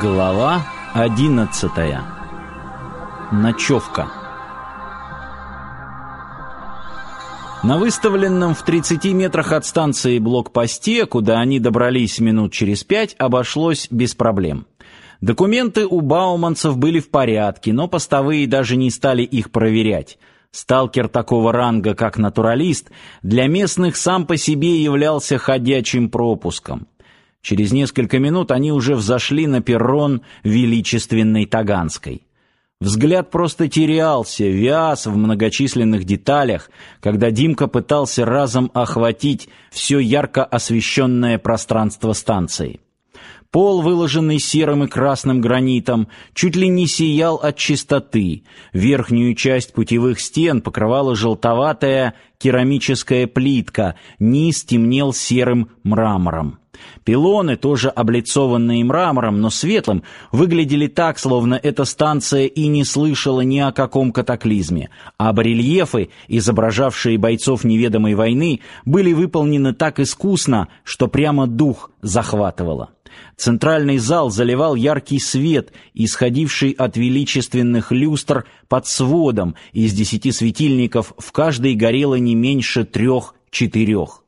Глава одиннадцатая. Ночевка. На выставленном в 30 метрах от станции блокпосте, куда они добрались минут через пять, обошлось без проблем. Документы у бауманцев были в порядке, но постовые даже не стали их проверять. Сталкер такого ранга, как натуралист, для местных сам по себе являлся ходячим пропуском. Через несколько минут они уже взошли на перрон величественной Таганской. Взгляд просто терялся, вяз в многочисленных деталях, когда Димка пытался разом охватить все ярко освещенное пространство станции. Пол, выложенный серым и красным гранитом, чуть ли не сиял от чистоты. Верхнюю часть путевых стен покрывала желтоватая керамическая плитка, низ темнел серым мрамором. Пилоны, тоже облицованные мрамором, но светлым, выглядели так, словно эта станция и не слышала ни о каком катаклизме, а барельефы, изображавшие бойцов неведомой войны, были выполнены так искусно, что прямо дух захватывало. Центральный зал заливал яркий свет, исходивший от величественных люстр под сводом, из десяти светильников в каждой горело не меньше трех-четырех.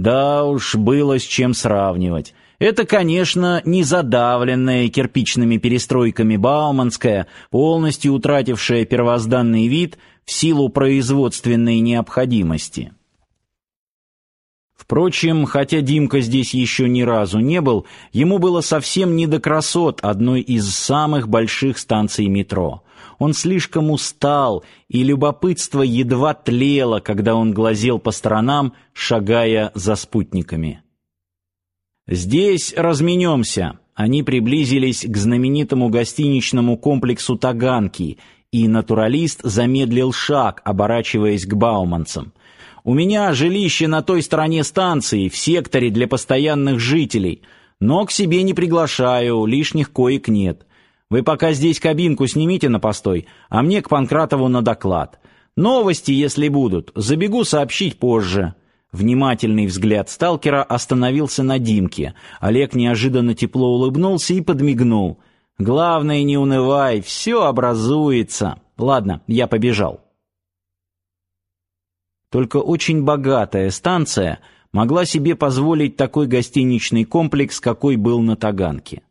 Да уж, было с чем сравнивать. Это, конечно, не задавленная кирпичными перестройками Бауманская, полностью утратившая первозданный вид в силу производственной необходимости. Впрочем, хотя Димка здесь еще ни разу не был, ему было совсем не до красот одной из самых больших станций метро. Он слишком устал, и любопытство едва тлело, когда он глазел по сторонам, шагая за спутниками. Здесь разменемся. Они приблизились к знаменитому гостиничному комплексу Таганки, и натуралист замедлил шаг, оборачиваясь к бауманцам. У меня жилище на той стороне станции, в секторе для постоянных жителей, но к себе не приглашаю, лишних коек нет. Вы пока здесь кабинку снимите на постой, а мне к Панкратову на доклад. Новости, если будут, забегу сообщить позже». Внимательный взгляд сталкера остановился на Димке. Олег неожиданно тепло улыбнулся и подмигнул. «Главное, не унывай, все образуется. Ладно, я побежал». Только очень богатая станция могла себе позволить такой гостиничный комплекс, какой был на Таганке.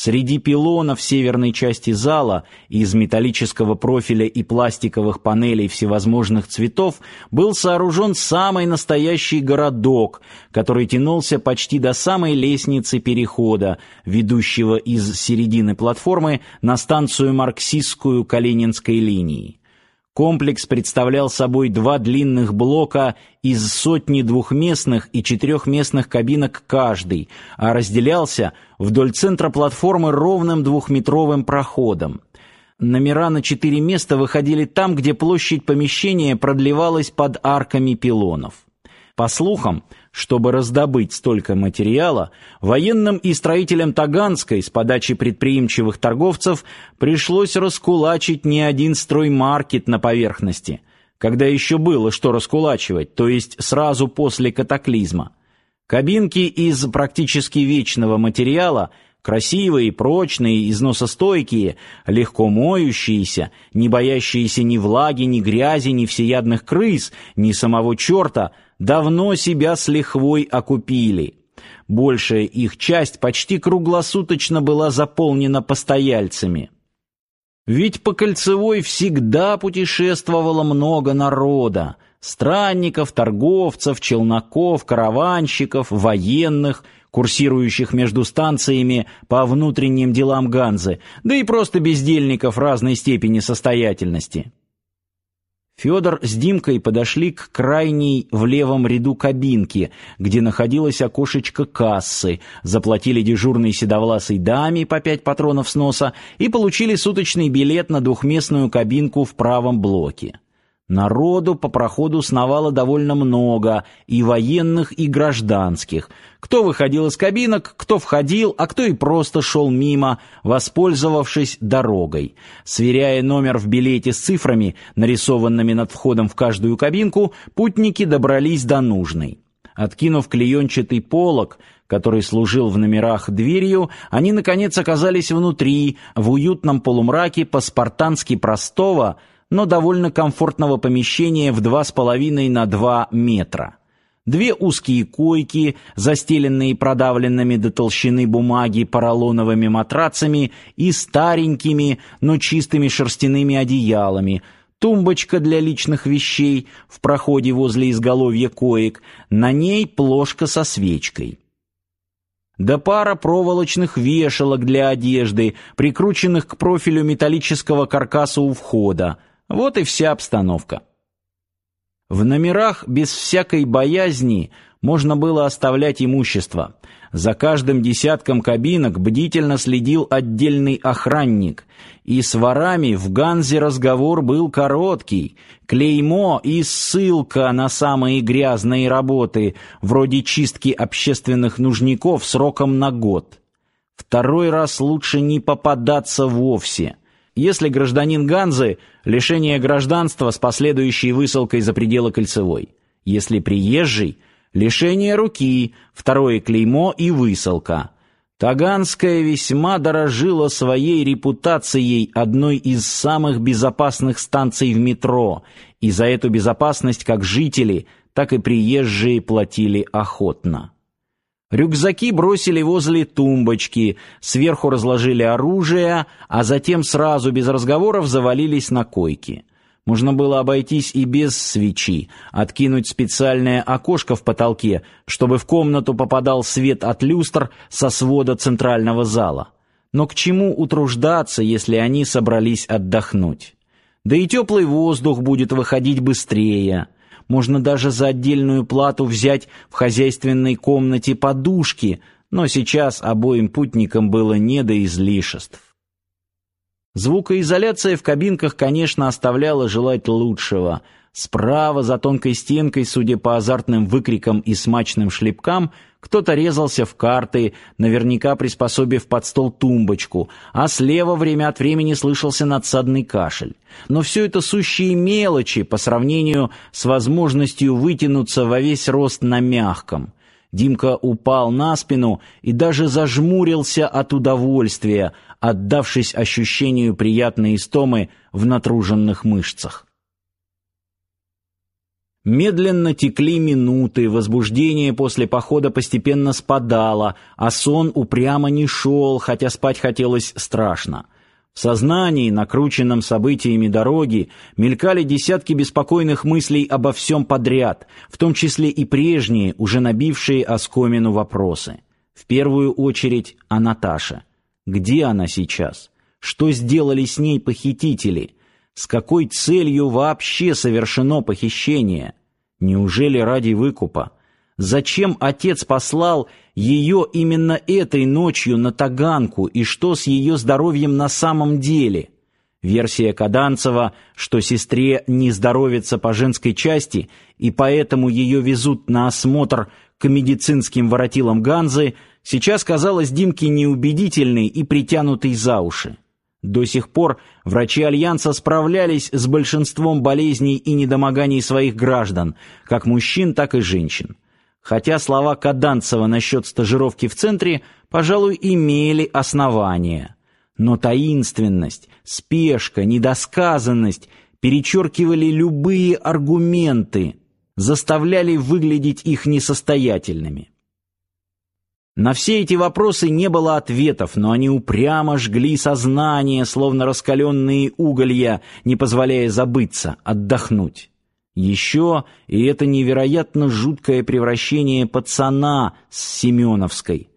Среди пилонов северной части зала из металлического профиля и пластиковых панелей всевозможных цветов был сооружен самый настоящий городок, который тянулся почти до самой лестницы перехода, ведущего из середины платформы на станцию марксистскую Калининской линии. Комплекс представлял собой два длинных блока из сотни двухместных и четырехместных кабинок каждый, а разделялся вдоль центра платформы ровным двухметровым проходом. Номера на четыре места выходили там, где площадь помещения продлевалась под арками пилонов. По слухам, чтобы раздобыть столько материала, военным и строителям Таганской с подачи предприимчивых торговцев пришлось раскулачить не один строймаркет на поверхности, когда еще было что раскулачивать, то есть сразу после катаклизма. Кабинки из практически вечного материала – Красивые, прочные, износостойкие, легко моющиеся, не боящиеся ни влаги, ни грязи, ни всеядных крыс, ни самого черта, давно себя с лихвой окупили. Большая их часть почти круглосуточно была заполнена постояльцами. Ведь по Кольцевой всегда путешествовало много народа, странников, торговцев, челноков, караванщиков, военных – курсирующих между станциями по внутренним делам Ганзы, да и просто бездельников разной степени состоятельности. Федор с Димкой подошли к крайней в левом ряду кабинки, где находилось окошечко кассы, заплатили дежурной седовласой даме по пять патронов с носа и получили суточный билет на двухместную кабинку в правом блоке. Народу по проходу сновало довольно много, и военных, и гражданских. Кто выходил из кабинок, кто входил, а кто и просто шел мимо, воспользовавшись дорогой. Сверяя номер в билете с цифрами, нарисованными над входом в каждую кабинку, путники добрались до нужной. Откинув клеенчатый полог, который служил в номерах дверью, они наконец оказались внутри, в уютном полумраке по-спартански простого, но довольно комфортного помещения в два с половиной на два метра. Две узкие койки, застеленные продавленными до толщины бумаги поролоновыми матрацами и старенькими, но чистыми шерстяными одеялами, тумбочка для личных вещей в проходе возле изголовья коек, на ней плошка со свечкой. Да пара проволочных вешалок для одежды, прикрученных к профилю металлического каркаса у входа, вот и вся обстановка. В номерах без всякой боязни можно было оставлять имущество. За каждым десятком кабинок бдительно следил отдельный охранник, и с ворами в Ганзе разговор был короткий. Клеймо и ссылка на самые грязные работы, вроде чистки общественных нужников сроком на год. Второй раз лучше не попадаться вовсе. Если гражданин Ганзы лишение гражданства с последующей высылкой за пределы кольцевой. Если приезжий лишение руки, второе клеймо и высылка. Таганская весьма дорожила своей репутацией одной из самых безопасных станций в метро, и за эту безопасность как жители, так и приезжие платили охотно. Рюкзаки бросили возле тумбочки, сверху разложили оружие, а затем сразу без разговоров завалились на койки. Можно было обойтись и без свечи, откинуть специальное окошко в потолке, чтобы в комнату попадал свет от люстр со свода центрального зала. Но к чему утруждаться, если они собрались отдохнуть? Да и теплый воздух будет выходить быстрее. Можно даже за отдельную плату взять в хозяйственной комнате подушки, но сейчас обоим путникам было не до излишеств. Звукоизоляция в кабинках, конечно, оставляла желать лучшего. Справа, за тонкой стенкой, судя по азартным выкрикам и смачным шлепкам, кто-то резался в карты, наверняка приспособив под стол тумбочку, а слева время от времени слышался надсадный кашель. Но все это сущие мелочи по сравнению с возможностью вытянуться во весь рост на мягком. Димка упал на спину и даже зажмурился от удовольствия, отдавшись ощущению приятной истомы в натруженных мышцах. Медленно текли минуты, возбуждение после похода постепенно спадало, а сон упрямо не шел, хотя спать хотелось страшно. В сознании, накрученном событиями дороги, мелькали десятки беспокойных мыслей обо всем подряд, в том числе и прежние, уже набившие оскомину вопросы. В первую очередь о Наташе. Где она сейчас? Что сделали с ней похитители? С какой целью вообще совершено похищение? Неужели ради выкупа? Зачем отец послал ее именно этой ночью на Таганку и что с ее здоровьем на самом деле? Версия Каданцева, что сестре не здоровится по женской части и поэтому ее везут на осмотр к медицинским воротилам Ганзы, сейчас казалась Димке неубедительной и притянутой за уши. До сих пор врачи Альянса справлялись с большинством болезней и недомоганий своих граждан, как мужчин, так и женщин. Хотя слова Каданцева насчет стажировки в центре, пожалуй, имели основания. Но таинственность, спешка, недосказанность перечеркивали любые аргументы, заставляли выглядеть их несостоятельными. На все эти вопросы не было ответов, но они упрямо жгли сознание, словно раскаленные уголья, не позволяя забыться, отдохнуть. Еще и это невероятно жуткое превращение пацана с Семеновской.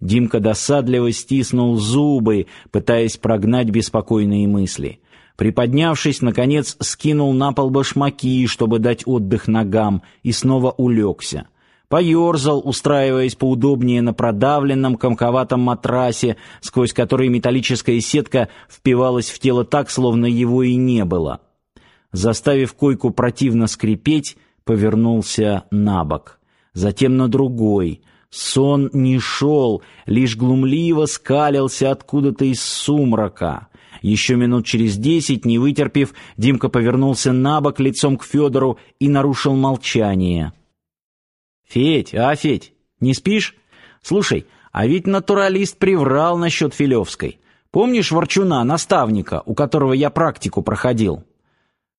Димка досадливо стиснул зубы, пытаясь прогнать беспокойные мысли. Приподнявшись, наконец, скинул на пол башмаки, чтобы дать отдых ногам, и снова улегся. Поерзал, устраиваясь поудобнее на продавленном комковатом матрасе, сквозь который металлическая сетка впивалась в тело так, словно его и не было. Заставив койку противно скрипеть, повернулся на бок, затем на другой. Сон не шел, лишь глумливо скалился откуда-то из сумрака. Еще минут через десять, не вытерпев, Димка повернулся на бок лицом к Федору и нарушил молчание. «Федь, а, Федь, не спишь? Слушай, а ведь натуралист приврал насчет Филевской. Помнишь Ворчуна, наставника, у которого я практику проходил?»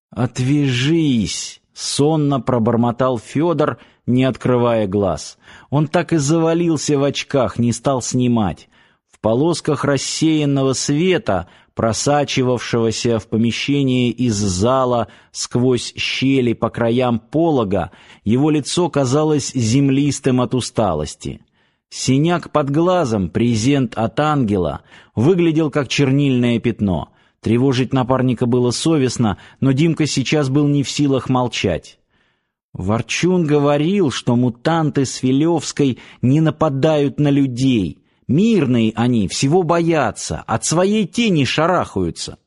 «Отвяжись!» — сонно пробормотал Федор, не открывая глаз. Он так и завалился в очках, не стал снимать. В полосках рассеянного света просачивавшегося в помещение из зала сквозь щели по краям полога, его лицо казалось землистым от усталости. Синяк под глазом, презент от ангела, выглядел как чернильное пятно. Тревожить напарника было совестно, но Димка сейчас был не в силах молчать. Ворчун говорил, что мутанты с Филевской не нападают на людей — Мирные они, всего боятся, от своей тени шарахаются.